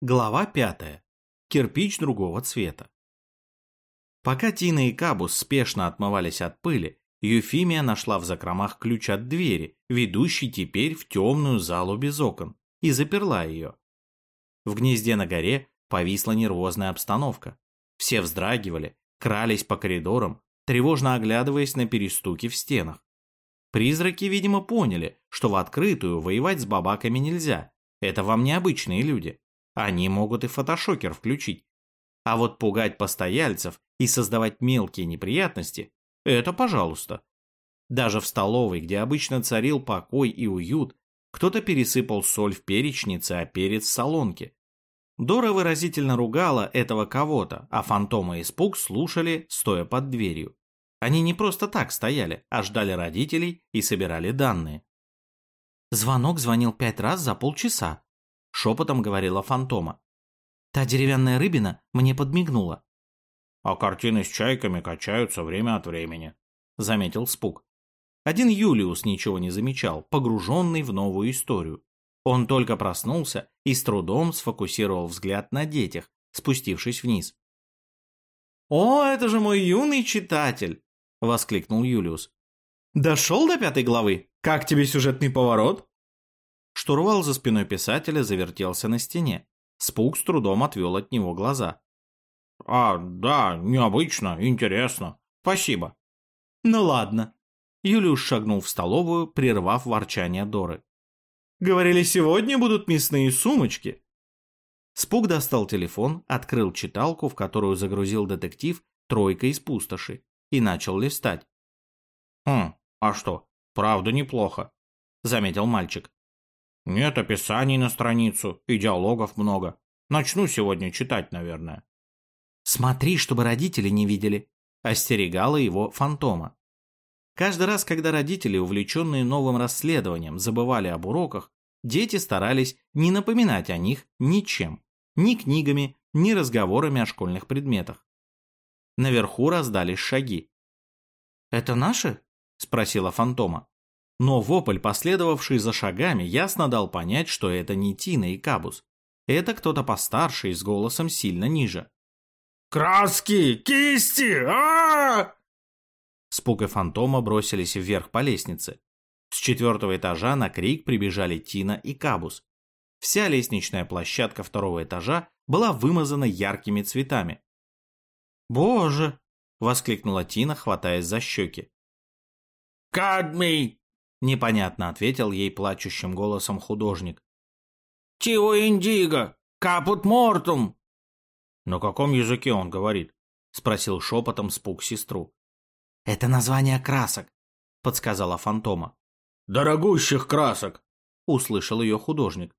Глава пятая. Кирпич другого цвета. Пока Тина и Кабус спешно отмывались от пыли, Юфимия нашла в закромах ключ от двери, ведущей теперь в темную залу без окон, и заперла ее. В гнезде на горе повисла нервозная обстановка. Все вздрагивали, крались по коридорам, тревожно оглядываясь на перестуки в стенах. Призраки, видимо, поняли, что в открытую воевать с бабаками нельзя. Это вам необычные люди. Они могут и фотошокер включить. А вот пугать постояльцев и создавать мелкие неприятности – это пожалуйста. Даже в столовой, где обычно царил покой и уют, кто-то пересыпал соль в перечнице, а перец в солонке. Дора выразительно ругала этого кого-то, а фантома и испуг слушали, стоя под дверью. Они не просто так стояли, а ждали родителей и собирали данные. Звонок звонил пять раз за полчаса, шепотом говорила фантома. Та деревянная рыбина мне подмигнула. А картины с чайками качаются время от времени, заметил Спук. Один Юлиус ничего не замечал, погруженный в новую историю. Он только проснулся и с трудом сфокусировал взгляд на детях, спустившись вниз. «О, это же мой юный читатель!» — воскликнул Юлиус. «Дошел до пятой главы? Как тебе сюжетный поворот?» Штурвал за спиной писателя завертелся на стене. Спук с трудом отвел от него глаза. «А, да, необычно, интересно. Спасибо». «Ну ладно». Юлиус шагнул в столовую, прервав ворчание Доры. «Говорили, сегодня будут мясные сумочки». Спук достал телефон, открыл читалку, в которую загрузил детектив «Тройка из пустоши», и начал листать. «Хм, а что, правда неплохо», — заметил мальчик. Нет описаний на страницу, и диалогов много. Начну сегодня читать, наверное. Смотри, чтобы родители не видели, остерегала его фантома. Каждый раз, когда родители, увлеченные новым расследованием, забывали об уроках, дети старались не напоминать о них ничем, ни книгами, ни разговорами о школьных предметах. Наверху раздались шаги. «Это наши?» – спросила фантома. Но вопль, последовавший за шагами, ясно дал понять, что это не Тина и Кабус. Это кто-то постарше и с голосом сильно ниже. «Краски! Кисти! а, -а, -а Спук и фантома бросились вверх по лестнице. С четвертого этажа на крик прибежали Тина и Кабус. Вся лестничная площадка второго этажа была вымазана яркими цветами. «Боже!» — воскликнула Тина, хватаясь за щеки. «Кадмий! Непонятно ответил ей плачущим голосом художник. Чего индиго? Капут мортум. На каком языке он говорит? Спросил шепотом спуг сестру. Это название красок, подсказала фантома. Дорогущих красок, услышал ее художник.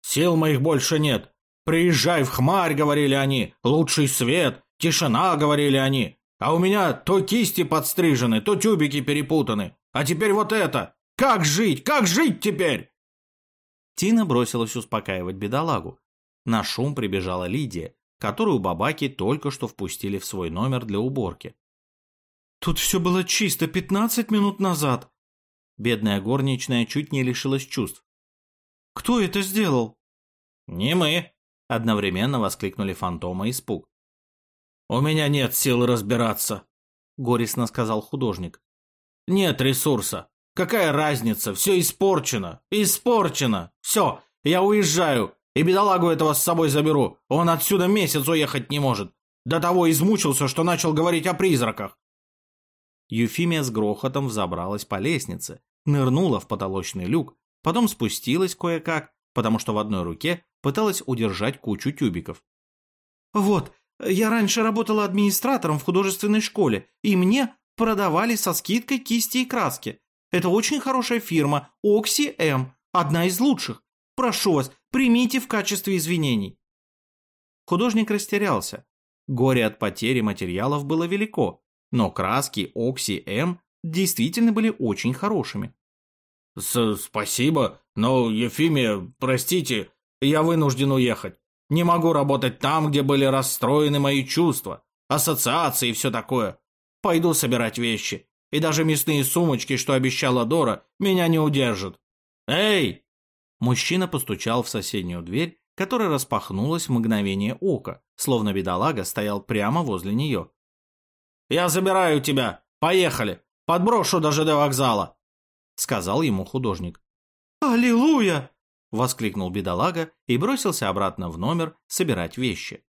Сил моих больше нет. Приезжай в хмарь, говорили они, лучший свет, тишина, говорили они. А у меня то кисти подстрижены, то тюбики перепутаны. А теперь вот это! Как жить? Как жить теперь?» Тина бросилась успокаивать бедолагу. На шум прибежала Лидия, которую бабаки только что впустили в свой номер для уборки. «Тут все было чисто пятнадцать минут назад!» Бедная горничная чуть не лишилась чувств. «Кто это сделал?» «Не мы!» — одновременно воскликнули фантома и испуг. «У меня нет сил разбираться», — горестно сказал художник. Нет ресурса. Какая разница? Все испорчено. Испорчено. Все, я уезжаю. И бедолагу этого с собой заберу. Он отсюда месяц уехать не может. До того измучился, что начал говорить о призраках. Юфимия с грохотом взобралась по лестнице, нырнула в потолочный люк, потом спустилась кое-как, потому что в одной руке пыталась удержать кучу тюбиков. «Вот, я раньше работала администратором в художественной школе, и мне продавали со скидкой кисти и краски. Это очень хорошая фирма, Окси М, одна из лучших. Прошу вас, примите в качестве извинений. Художник растерялся. Горе от потери материалов было велико, но краски Окси М действительно были очень хорошими. С «Спасибо, но, Ефимия, простите, я вынужден уехать. Не могу работать там, где были расстроены мои чувства, ассоциации и все такое. Пойду собирать вещи. И даже мясные сумочки, что обещала Дора, меня не удержат. Эй!» Мужчина постучал в соседнюю дверь, которая распахнулась в мгновение ока, словно бедолага стоял прямо возле нее. «Я забираю тебя! Поехали! Подброшу до ЖД вокзала!» — сказал ему художник. «Аллилуйя!» — воскликнул бедолага и бросился обратно в номер собирать вещи.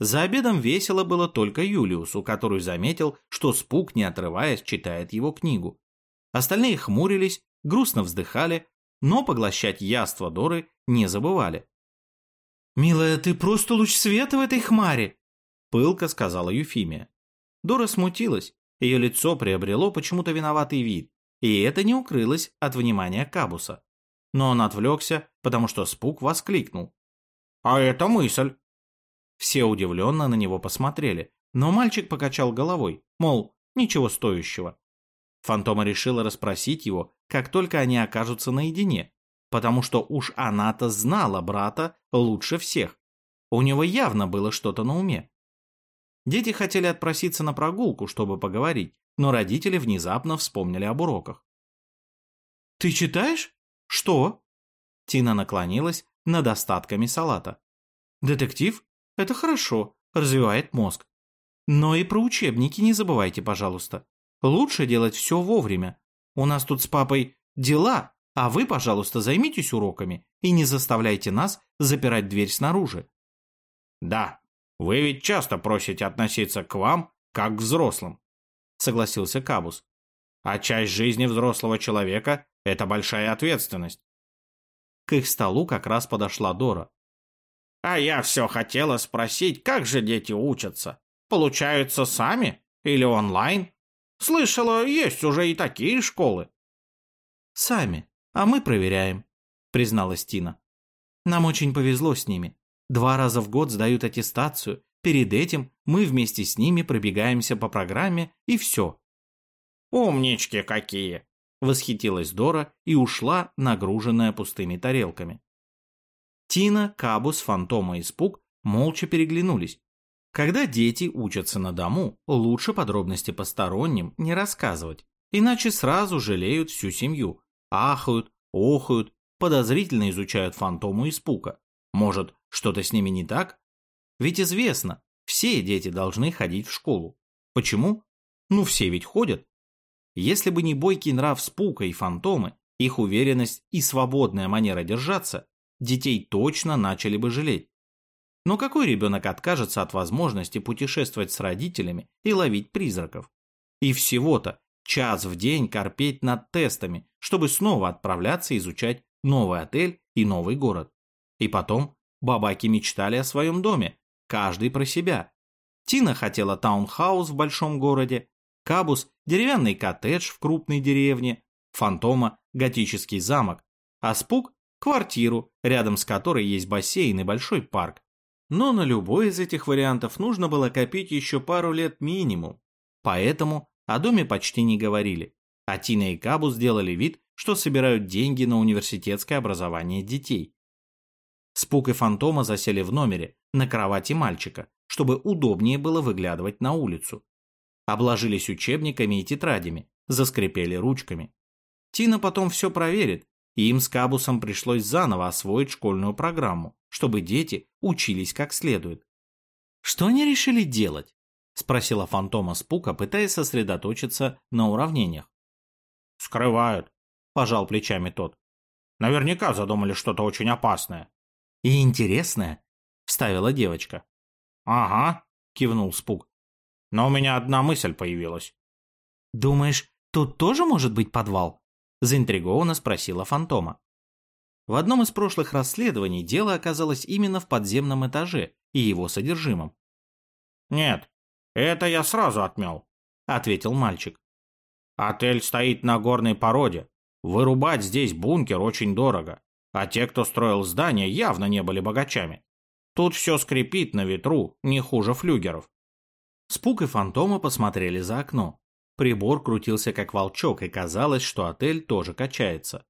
За обедом весело было только Юлиусу, который заметил, что Спук, не отрываясь, читает его книгу. Остальные хмурились, грустно вздыхали, но поглощать яство Доры не забывали. «Милая, ты просто луч света в этой хмаре!» — пылко сказала Юфимия. Дора смутилась, ее лицо приобрело почему-то виноватый вид, и это не укрылось от внимания Кабуса. Но он отвлекся, потому что Спук воскликнул. «А это мысль!» Все удивленно на него посмотрели, но мальчик покачал головой, мол, ничего стоящего. Фантома решила расспросить его, как только они окажутся наедине, потому что уж она-то знала брата лучше всех. У него явно было что-то на уме. Дети хотели отпроситься на прогулку, чтобы поговорить, но родители внезапно вспомнили об уроках. «Ты читаешь? Что?» Тина наклонилась над остатками салата. «Детектив? Это хорошо, развивает мозг. Но и про учебники не забывайте, пожалуйста. Лучше делать все вовремя. У нас тут с папой дела, а вы, пожалуйста, займитесь уроками и не заставляйте нас запирать дверь снаружи. Да, вы ведь часто просите относиться к вам как к взрослым, согласился Кабус. А часть жизни взрослого человека – это большая ответственность. К их столу как раз подошла Дора. А я все хотела спросить, как же дети учатся? Получаются сами или онлайн? Слышала, есть уже и такие школы. Сами, а мы проверяем, призналась Тина. Нам очень повезло с ними. Два раза в год сдают аттестацию. Перед этим мы вместе с ними пробегаемся по программе и все. Умнички какие! Восхитилась Дора и ушла, нагруженная пустыми тарелками. Тина, Кабус, Фантома и Спук молча переглянулись. Когда дети учатся на дому, лучше подробности посторонним не рассказывать, иначе сразу жалеют всю семью, ахают, охают, подозрительно изучают Фантому и Спука. Может, что-то с ними не так? Ведь известно, все дети должны ходить в школу. Почему? Ну, все ведь ходят. Если бы не бойкий нрав Спука и Фантомы, их уверенность и свободная манера держаться, детей точно начали бы жалеть. Но какой ребенок откажется от возможности путешествовать с родителями и ловить призраков? И всего-то час в день корпеть над тестами, чтобы снова отправляться изучать новый отель и новый город. И потом бабаки мечтали о своем доме, каждый про себя. Тина хотела таунхаус в большом городе, Кабус – деревянный коттедж в крупной деревне, Фантома – готический замок, а Спук квартиру, рядом с которой есть бассейн и большой парк. Но на любой из этих вариантов нужно было копить еще пару лет минимум. Поэтому о доме почти не говорили, а Тина и Кабу сделали вид, что собирают деньги на университетское образование детей. Спук и Фантома засели в номере, на кровати мальчика, чтобы удобнее было выглядывать на улицу. Обложились учебниками и тетрадями, заскрипели ручками. Тина потом все проверит, и им с Кабусом пришлось заново освоить школьную программу, чтобы дети учились как следует. «Что они решили делать?» – спросила фантома Спука, пытаясь сосредоточиться на уравнениях. «Скрывают», – пожал плечами тот. «Наверняка задумали что-то очень опасное». «И интересное», – вставила девочка. «Ага», – кивнул Спук. «Но у меня одна мысль появилась». «Думаешь, тут тоже может быть подвал?» Заинтригованно спросила Фантома. В одном из прошлых расследований дело оказалось именно в подземном этаже и его содержимом. «Нет, это я сразу отмел», — ответил мальчик. «Отель стоит на горной породе. Вырубать здесь бункер очень дорого, а те, кто строил здание, явно не были богачами. Тут все скрипит на ветру, не хуже флюгеров». Спук и фантома посмотрели за окно. Прибор крутился как волчок, и казалось, что отель тоже качается.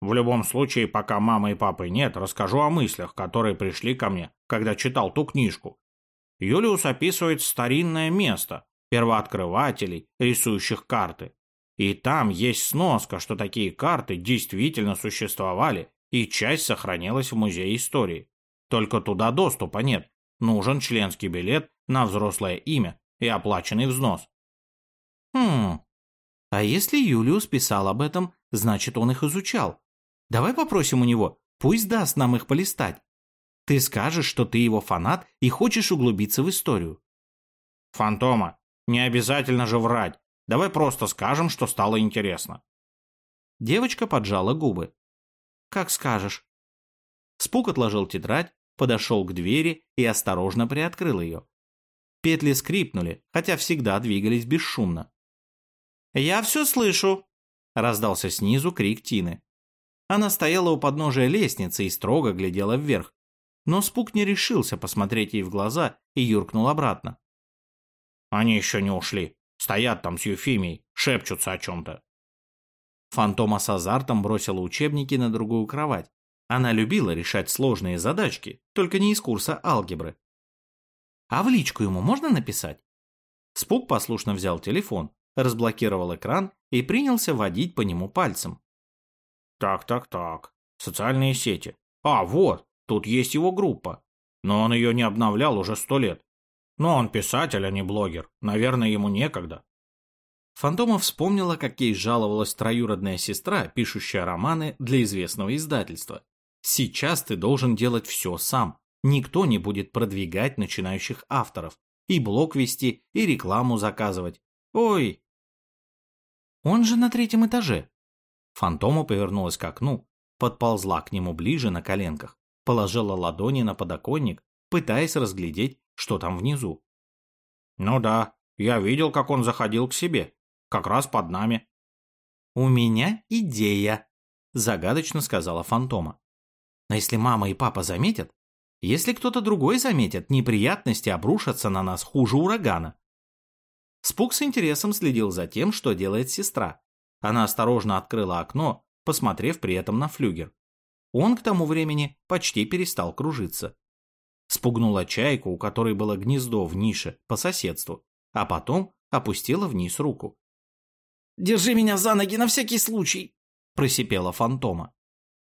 В любом случае, пока мамы и папы нет, расскажу о мыслях, которые пришли ко мне, когда читал ту книжку. Юлиус описывает старинное место, первооткрывателей, рисующих карты. И там есть сноска, что такие карты действительно существовали, и часть сохранилась в Музее истории. Только туда доступа нет. Нужен членский билет на взрослое имя и оплаченный взнос. Хм, а если Юлиус писал об этом, значит, он их изучал. Давай попросим у него, пусть даст нам их полистать. Ты скажешь, что ты его фанат и хочешь углубиться в историю. Фантома, не обязательно же врать. Давай просто скажем, что стало интересно. Девочка поджала губы. Как скажешь. Спук отложил тетрадь, подошел к двери и осторожно приоткрыл ее. Петли скрипнули, хотя всегда двигались бесшумно. «Я все слышу!» – раздался снизу крик Тины. Она стояла у подножия лестницы и строго глядела вверх. Но Спук не решился посмотреть ей в глаза и юркнул обратно. «Они еще не ушли. Стоят там с Юфимией, шепчутся о чем-то». Фантома с азартом бросила учебники на другую кровать. Она любила решать сложные задачки, только не из курса алгебры. «А в личку ему можно написать?» Спук послушно взял телефон, разблокировал экран и принялся водить по нему пальцем. Так, так, так. Социальные сети. А, вот, тут есть его группа. Но он ее не обновлял уже сто лет. Но он писатель, а не блогер. Наверное, ему некогда. Фантома вспомнила, как ей жаловалась троюродная сестра, пишущая романы для известного издательства. Сейчас ты должен делать все сам. Никто не будет продвигать начинающих авторов. И блог вести, и рекламу заказывать. Ой, он же на третьем этаже. Фантома повернулась к окну, подползла к нему ближе на коленках, положила ладони на подоконник, пытаясь разглядеть, что там внизу. «Ну да, я видел, как он заходил к себе, как раз под нами». «У меня идея», – загадочно сказала Фантома. «Но если мама и папа заметят, если кто-то другой заметит, неприятности обрушатся на нас хуже урагана. Спук с интересом следил за тем, что делает сестра. Она осторожно открыла окно, посмотрев при этом на флюгер. Он к тому времени почти перестал кружиться. Спугнула чайку, у которой было гнездо в нише по соседству, а потом опустила вниз руку. «Держи меня за ноги на всякий случай!» – просипела фантома.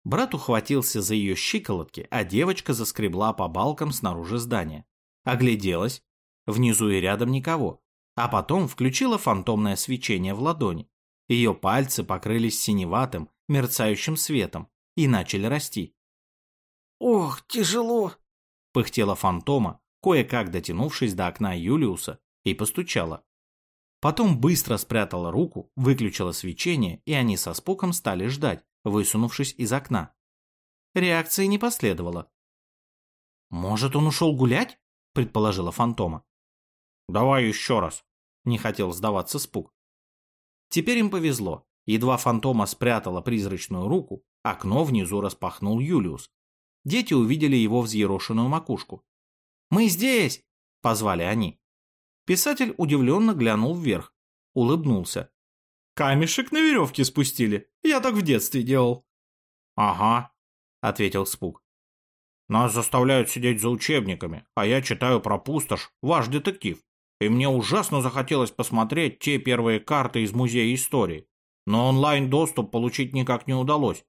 Брат ухватился за ее щиколотки, а девочка заскребла по балкам снаружи здания. Огляделась. Внизу и рядом никого а потом включила фантомное свечение в ладони. Ее пальцы покрылись синеватым, мерцающим светом и начали расти. «Ох, тяжело!» – пыхтела фантома, кое-как дотянувшись до окна Юлиуса, и постучала. Потом быстро спрятала руку, выключила свечение, и они со споком стали ждать, высунувшись из окна. Реакции не последовало. «Может, он ушел гулять?» – предположила фантома. «Давай еще раз», не хотел сдаваться спуг. Теперь им повезло. Едва фантома спрятала призрачную руку, окно внизу распахнул Юлиус. Дети увидели его взъерошенную макушку. «Мы здесь!» – позвали они. Писатель удивленно глянул вверх, улыбнулся. «Камешек на веревке спустили. Я так в детстве делал». «Ага», – ответил Спук. «Нас заставляют сидеть за учебниками, а я читаю про пустошь, ваш детектив и мне ужасно захотелось посмотреть те первые карты из Музея истории. Но онлайн-доступ получить никак не удалось.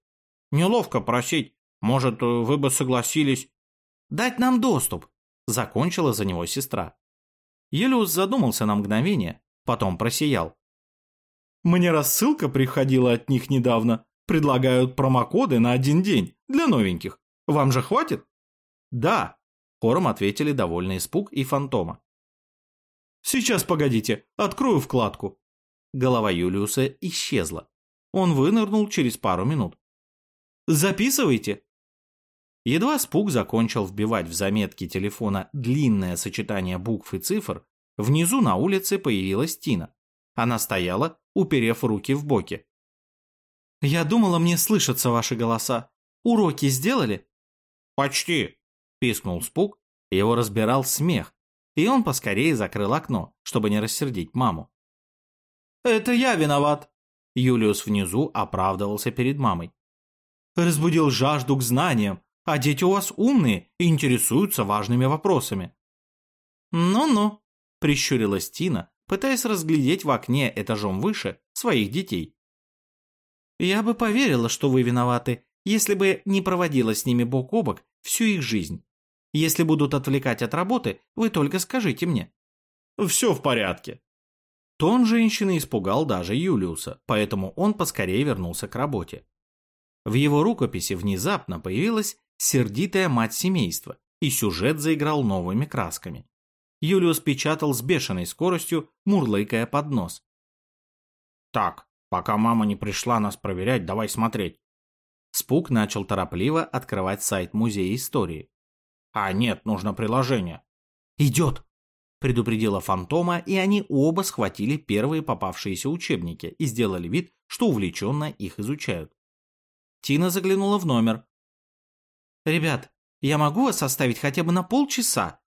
Неловко просить, может, вы бы согласились... «Дать нам доступ», — закончила за него сестра. Юлиус задумался на мгновение, потом просиял. «Мне рассылка приходила от них недавно. Предлагают промокоды на один день для новеньких. Вам же хватит?» «Да», — хором ответили довольный испуг и фантома. Сейчас, погодите, открою вкладку. Голова Юлиуса исчезла. Он вынырнул через пару минут. Записывайте. Едва Спук закончил вбивать в заметки телефона длинное сочетание букв и цифр, внизу на улице появилась Тина. Она стояла, уперев руки в боки. «Я думала, мне слышатся ваши голоса. Уроки сделали?» «Почти», – пискнул Спук. Его разбирал смех, и он поскорее закрыл окно, чтобы не рассердить маму. «Это я виноват!» Юлиус внизу оправдывался перед мамой. «Разбудил жажду к знаниям, а дети у вас умные и интересуются важными вопросами». «Ну-ну», – прищурилась Тина, пытаясь разглядеть в окне этажом выше своих детей. «Я бы поверила, что вы виноваты, если бы не проводила с ними бок о бок всю их жизнь. Если будут отвлекать от работы, вы только скажите мне». «Все в порядке». Тон женщины испугал даже Юлиуса, поэтому он поскорее вернулся к работе. В его рукописи внезапно появилась сердитая мать семейства, и сюжет заиграл новыми красками. Юлиус печатал с бешеной скоростью, мурлыкая под нос. «Так, пока мама не пришла нас проверять, давай смотреть». Спук начал торопливо открывать сайт Музея истории. «А, нет, нужно приложение». «Идет!» – предупредила Фантома, и они оба схватили первые попавшиеся учебники и сделали вид, что увлеченно их изучают. Тина заглянула в номер. «Ребят, я могу вас оставить хотя бы на полчаса?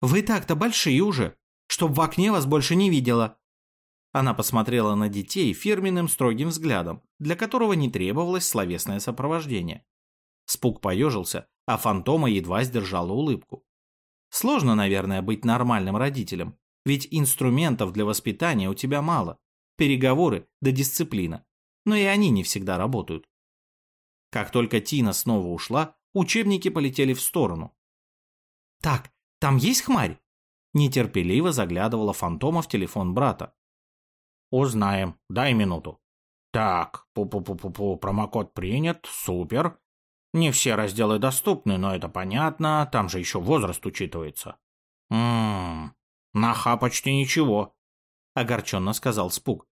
Вы так-то большие уже, чтоб в окне вас больше не видела». Она посмотрела на детей фирменным строгим взглядом, для которого не требовалось словесное сопровождение. Спук поежился, а фантома едва сдержала улыбку. Сложно, наверное, быть нормальным родителем, ведь инструментов для воспитания у тебя мало. Переговоры да дисциплина. Но и они не всегда работают. Как только Тина снова ушла, учебники полетели в сторону. «Так, там есть хмарь?» Нетерпеливо заглядывала фантома в телефон брата. «Узнаем. Дай минуту». «Так, пу-пу-пу-пу-пу, промокод принят, супер. Не все разделы доступны, но это понятно, там же еще возраст учитывается». «Ммм, наха почти ничего», — огорченно сказал Спук.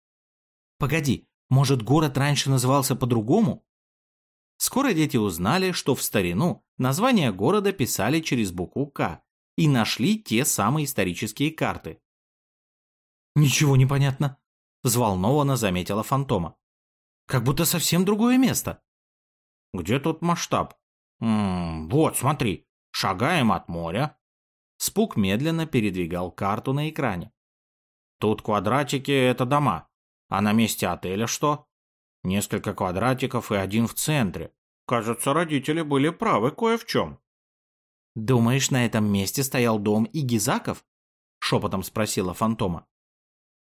«Погоди, может, город раньше назывался по-другому?» Скоро дети узнали, что в старину название города писали через букву «К» и нашли те самые исторические карты. «Ничего не понятно», – взволнованно заметила Фантома. «Как будто совсем другое место». «Где тут масштаб?» М «Вот, смотри, шагаем от моря». Спук медленно передвигал карту на экране. «Тут квадратики – это дома. А на месте отеля что?» Несколько квадратиков и один в центре. Кажется, родители были правы кое в чем. «Думаешь, на этом месте стоял дом Игизаков?» — шепотом спросила Фантома.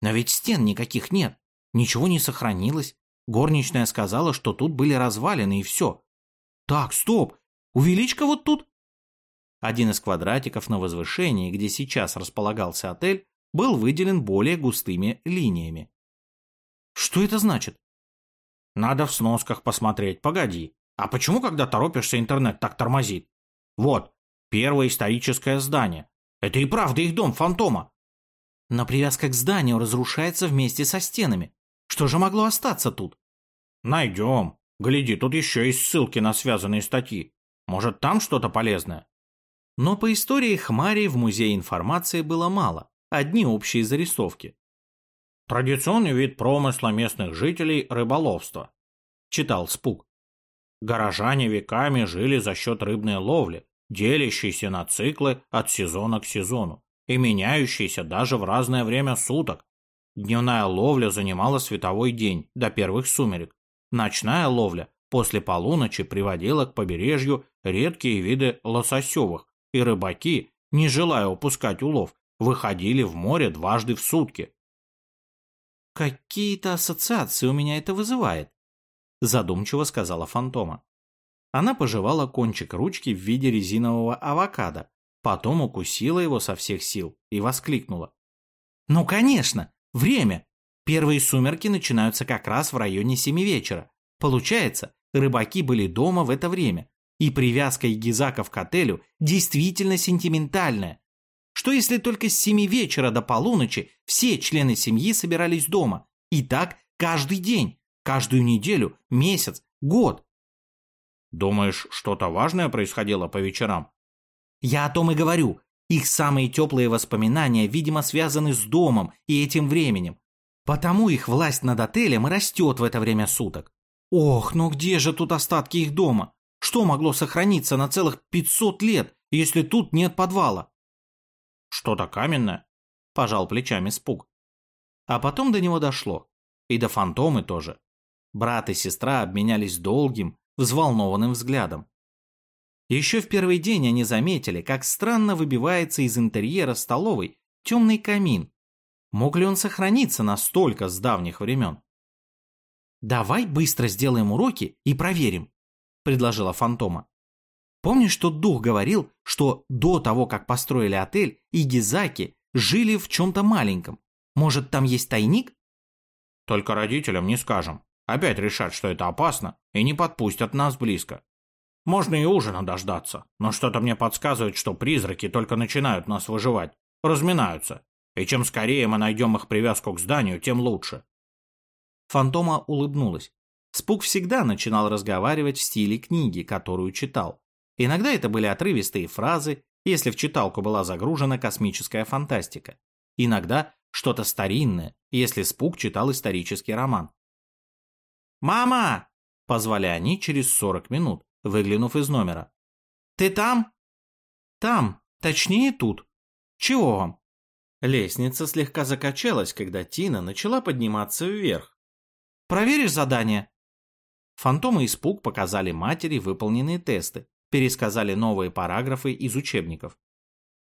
«Но ведь стен никаких нет, ничего не сохранилось. Горничная сказала, что тут были развалины и все. Так, стоп, увеличь-ка вот тут». Один из квадратиков на возвышении, где сейчас располагался отель, был выделен более густыми линиями. «Что это значит?» Надо в сносках посмотреть, погоди. А почему, когда торопишься, интернет так тормозит? Вот, первое историческое здание. Это и правда их дом фантома. Но привязка к зданию разрушается вместе со стенами. Что же могло остаться тут? Найдем. Гляди, тут еще есть ссылки на связанные статьи. Может, там что-то полезное? Но по истории Хмари в Музее информации было мало. Одни общие зарисовки. Традиционный вид промысла местных жителей – рыболовство, читал Спук. Горожане веками жили за счет рыбной ловли, делящейся на циклы от сезона к сезону и меняющейся даже в разное время суток. Дневная ловля занимала световой день до первых сумерек. Ночная ловля после полуночи приводила к побережью редкие виды лососевых, и рыбаки, не желая упускать улов, выходили в море дважды в сутки. «Какие-то ассоциации у меня это вызывает», – задумчиво сказала Фантома. Она пожевала кончик ручки в виде резинового авокадо, потом укусила его со всех сил и воскликнула. «Ну, конечно! Время! Первые сумерки начинаются как раз в районе семи вечера. Получается, рыбаки были дома в это время, и привязка Игизака к отелю действительно сентиментальная. Что если только с семи вечера до полуночи все члены семьи собирались дома? И так каждый день, каждую неделю, месяц, год. Думаешь, что-то важное происходило по вечерам? Я о том и говорю. Их самые теплые воспоминания, видимо, связаны с домом и этим временем. Потому их власть над отелем растет в это время суток. Ох, но где же тут остатки их дома? Что могло сохраниться на целых 500 лет, если тут нет подвала? Что-то каменное? Пожал плечами Спук. А потом до него дошло. И до фантомы тоже. Брат и сестра обменялись долгим, взволнованным взглядом. Еще в первый день они заметили, как странно выбивается из интерьера столовой темный камин. Мог ли он сохраниться настолько с давних времен? «Давай быстро сделаем уроки и проверим», – предложила Фантома. Помнишь, тот дух говорил, что до того, как построили отель, Игизаки жили в чем-то маленьком? Может, там есть тайник? Только родителям не скажем. Опять решат, что это опасно, и не подпустят нас близко. Можно и ужина дождаться, но что-то мне подсказывает, что призраки только начинают нас выживать, разминаются. И чем скорее мы найдем их привязку к зданию, тем лучше. Фантома улыбнулась. Спук всегда начинал разговаривать в стиле книги, которую читал. Иногда это были отрывистые фразы, если в читалку была загружена космическая фантастика. Иногда что-то старинное, если Спук читал исторический роман. «Мама!» – позвали они через 40 минут, выглянув из номера. «Ты там?» «Там, точнее тут. Чего вам?» Лестница слегка закачалась, когда Тина начала подниматься вверх. «Проверишь задание?» Фантомы и Спук показали матери выполненные тесты, пересказали новые параграфы из учебников.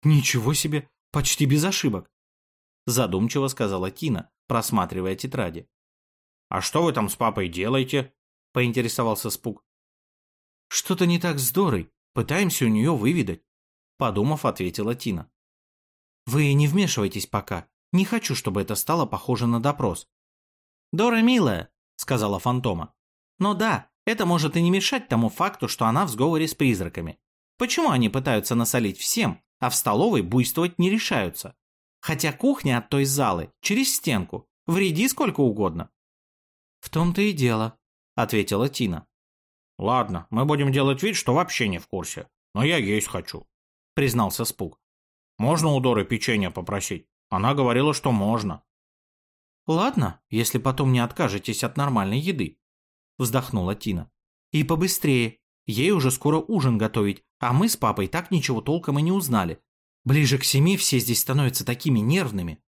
«Ничего себе, почти без ошибок», задумчиво сказала Тина, просматривая тетради. «А что вы там с папой делаете?» – поинтересовался Спук. «Что-то не так с Дорой. Пытаемся у нее выведать», – подумав, ответила Тина. «Вы не вмешивайтесь пока. Не хочу, чтобы это стало похоже на допрос». «Дора милая», – сказала Фантома. «Но да, это может и не мешать тому факту, что она в сговоре с призраками. Почему они пытаются насолить всем, а в столовой буйствовать не решаются? Хотя кухня от той залы через стенку. Вреди сколько угодно. В том-то и дело, ответила Тина. Ладно, мы будем делать вид, что вообще не в курсе. Но я есть хочу, признался Спук. Можно у Доры печенье попросить? Она говорила, что можно. Ладно, если потом не откажетесь от нормальной еды, вздохнула Тина. И побыстрее. Ей уже скоро ужин готовить, а мы с папой так ничего толком и не узнали. Ближе к семи все здесь становятся такими нервными.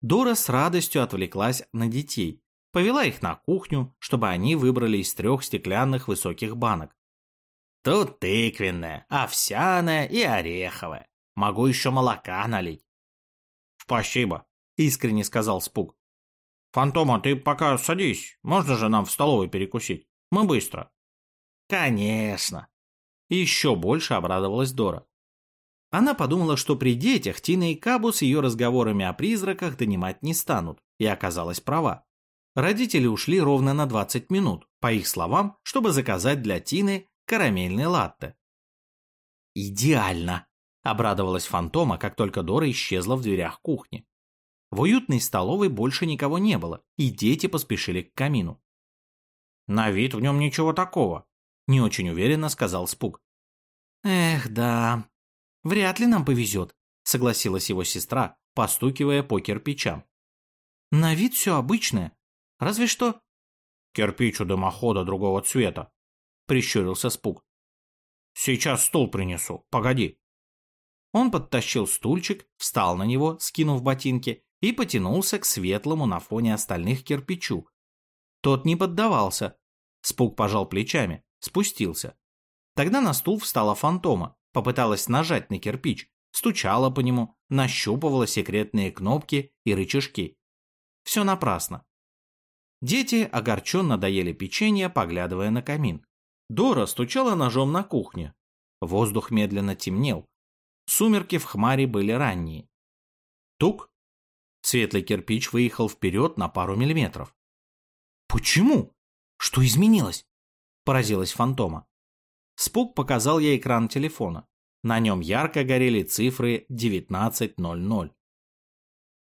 Дора с радостью отвлеклась на детей, повела их на кухню, чтобы они выбрали из трех стеклянных высоких банок. Тут тыквенная, овсяная и ореховая. Могу еще молока налить. Спасибо, искренне сказал Спук. Фантома, ты пока садись, можно же нам в столовой перекусить? Мы быстро. Конечно. Еще больше обрадовалась Дора. Она подумала, что при детях Тина и Кабу с ее разговорами о призраках донимать не станут, и оказалась права. Родители ушли ровно на 20 минут, по их словам, чтобы заказать для Тины карамельный латте. «Идеально!» – обрадовалась Фантома, как только Дора исчезла в дверях кухни. В уютной столовой больше никого не было, и дети поспешили к камину. «На вид в нем ничего такого», – не очень уверенно сказал Спук. «Эх, да», «Вряд ли нам повезет», — согласилась его сестра, постукивая по кирпичам. «На вид все обычное. Разве что...» «Кирпич у дымохода другого цвета», — прищурился Спук. «Сейчас стул принесу, погоди». Он подтащил стульчик, встал на него, скинув ботинки, и потянулся к светлому на фоне остальных кирпичу. Тот не поддавался. Спук пожал плечами, спустился. Тогда на стул встала фантома, Попыталась нажать на кирпич, стучала по нему, нащупывала секретные кнопки и рычажки. Все напрасно. Дети огорченно доели печенье, поглядывая на камин. Дора стучала ножом на кухне. Воздух медленно темнел. Сумерки в хмаре были ранние. Тук. Светлый кирпич выехал вперед на пару миллиметров. «Почему? Что изменилось?» – поразилась фантома. Спук показал ей экран телефона. На нем ярко горели цифры 19.00.